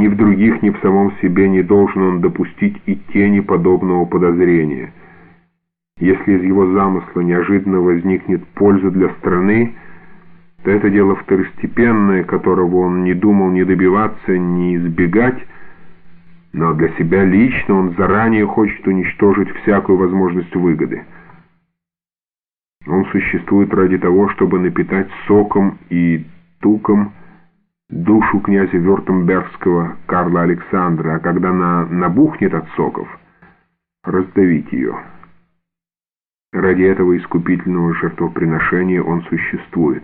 Ни в других, ни в самом себе не должен он допустить и тени подобного подозрения. Если из его замысла неожиданно возникнет польза для страны, то это дело второстепенное, которого он не думал ни добиваться, ни избегать, но для себя лично он заранее хочет уничтожить всякую возможность выгоды. Он существует ради того, чтобы напитать соком и туком душу князя Вертембергского Карла Александра, а когда она набухнет от соков, раздавить ее. Ради этого искупительного жертвоприношения он существует.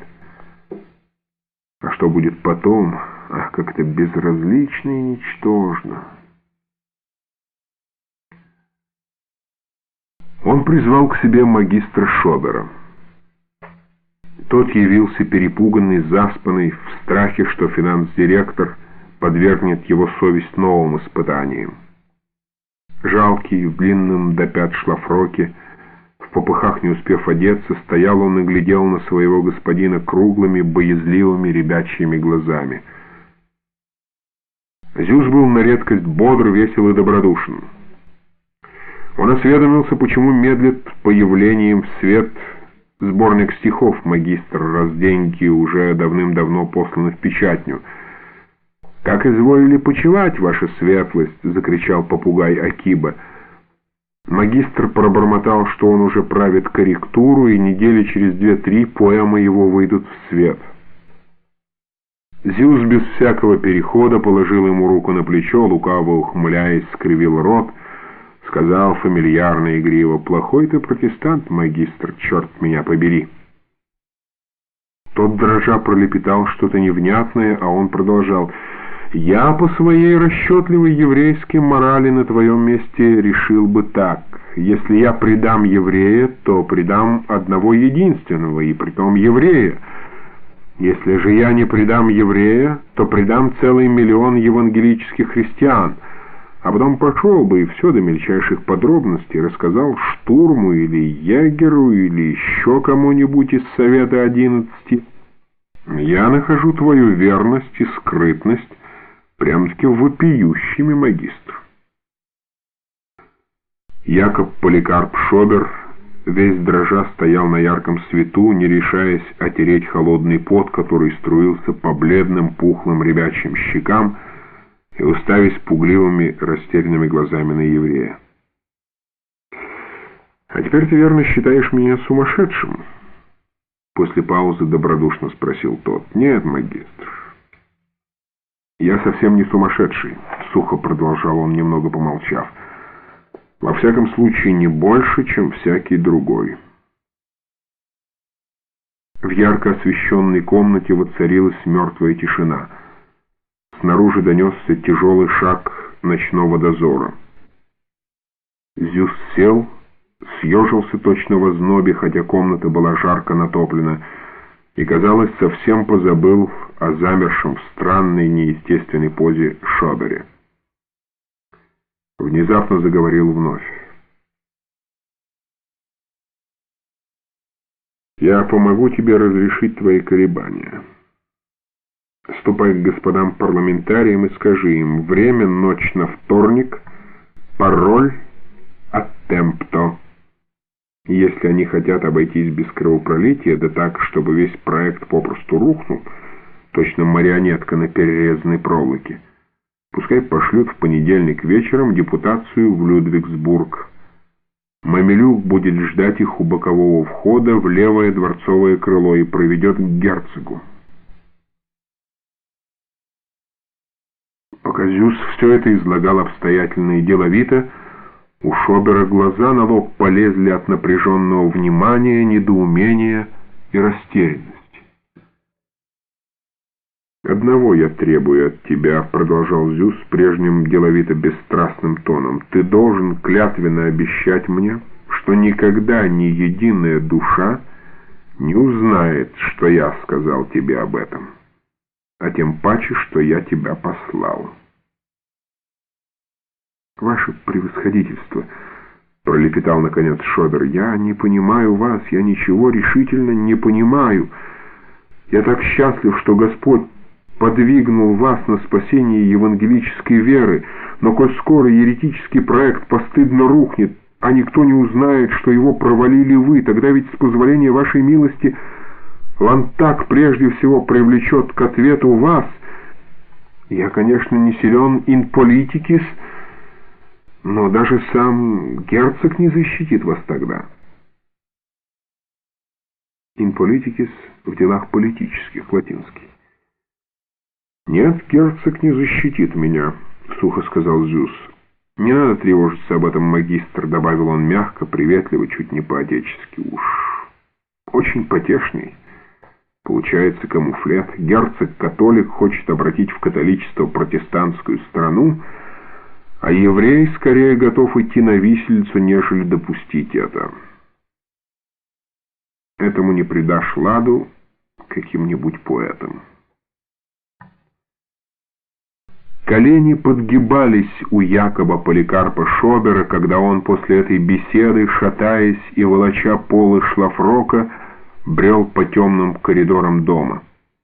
А что будет потом, ах, как-то безразлично и ничтожно. Он призвал к себе магистра Шобера. Тот явился перепуганный, заспанный, в страхе, что финанс-директор подвергнет его совесть новым испытаниям. Жалкий, в длинном до пят шлафроке, в попыхах не успев одеться, стоял он и глядел на своего господина круглыми, боязливыми ребячьими глазами. Зюс был на редкость бодр, весел и добродушен. Он осведомился, почему медлит появлением в свет сборник стихов магистр, раз деньги уже давным-давно посланы в печатню. «Как изволили почевать, ваша светлость!» — закричал попугай Акиба. Магистр пробормотал, что он уже правит корректуру, и недели через две-три поэмы его выйдут в свет. Зюс без всякого перехода положил ему руку на плечо, лукаво ухмыляясь, скривил рот — Сказал фамильярно и игриво, «Плохой ты протестант, магистр, черт меня побери!» Тот дрожа пролепетал что-то невнятное, а он продолжал, «Я по своей расчетливой еврейской морали на твоем месте решил бы так. Если я предам еврея, то предам одного единственного, и притом еврея. Если же я не предам еврея, то предам целый миллион евангелических христиан» а потом пошел бы и все до мельчайших подробностей рассказал штурму или ягеру или еще кому-нибудь из Совета одиннадцати. Я нахожу твою верность и скрытность прям-таки вопиющими, магистр. Якоб Поликарп Шобер весь дрожа стоял на ярком свету, не решаясь отереть холодный пот, который струился по бледным пухлым ребячьим щекам, и уставясь пугливыми, растерянными глазами на еврея. «А теперь ты верно считаешь меня сумасшедшим?» После паузы добродушно спросил тот. «Нет, магистр, я совсем не сумасшедший», — сухо продолжал он, немного помолчав. «Во всяком случае, не больше, чем всякий другой». В ярко освещенной комнате воцарилась мертвая тишина — Снаружи донесся тяжелый шаг ночного дозора. Зюс сел, съежился точно в ознобе, хотя комната была жарко натоплена, и, казалось, совсем позабыл о замершем в странной неестественной позе Шобере. Внезапно заговорил вновь. «Я помогу тебе разрешить твои колебания». Ступай к господам парламентариям и скажи им, время ночь на вторник, пароль от темпто. Если они хотят обойтись без кровопролития, да так, чтобы весь проект попросту рухнул, точно марионетка на перерезанной проволоке, пускай пошлют в понедельник вечером депутацию в Людвигсбург. Мамилюк будет ждать их у бокового входа в левое дворцовое крыло и проведет к герцогу. Пока Зюс все это излагал обстоятельно и деловито, у Шобера глаза на лоб полезли от напряженного внимания, недоумения и растерянности. «Одного я требую от тебя», — продолжал Зюс прежним деловито-бесстрастным тоном. «Ты должен клятвенно обещать мне, что никогда ни единая душа не узнает, что я сказал тебе об этом, а тем паче, что я тебя послал». «Ваше превосходительство», — пролепетал наконец Шобер, — «я не понимаю вас, я ничего решительно не понимаю. Я так счастлив, что Господь подвигнул вас на спасение евангелической веры, но коль скоро еретический проект постыдно рухнет, а никто не узнает, что его провалили вы, тогда ведь с позволения вашей милости Лантак прежде всего привлечет к ответу вас. Я, конечно, не силен ин политикис, но даже сам герцог не защитит вас тогда. In politicis в делах политических, латинский. «Нет, герцог не защитит меня», — сухо сказал Зюс. «Не надо тревожиться об этом, магистр», — добавил он мягко, приветливо, чуть не по-отечески. «Уж очень потешный. Получается камуфлет. Герцог-католик хочет обратить в католичество протестантскую страну, а еврей скорее готов идти на виселицу, нежели допустить это» этому не придашь ладу каким-нибудь поэтам. Колени подгибались у Якоба Поликарпа Шобера, когда он после этой беседы, шатаясь и волоча полы шлафрока, брел по темным коридорам дома.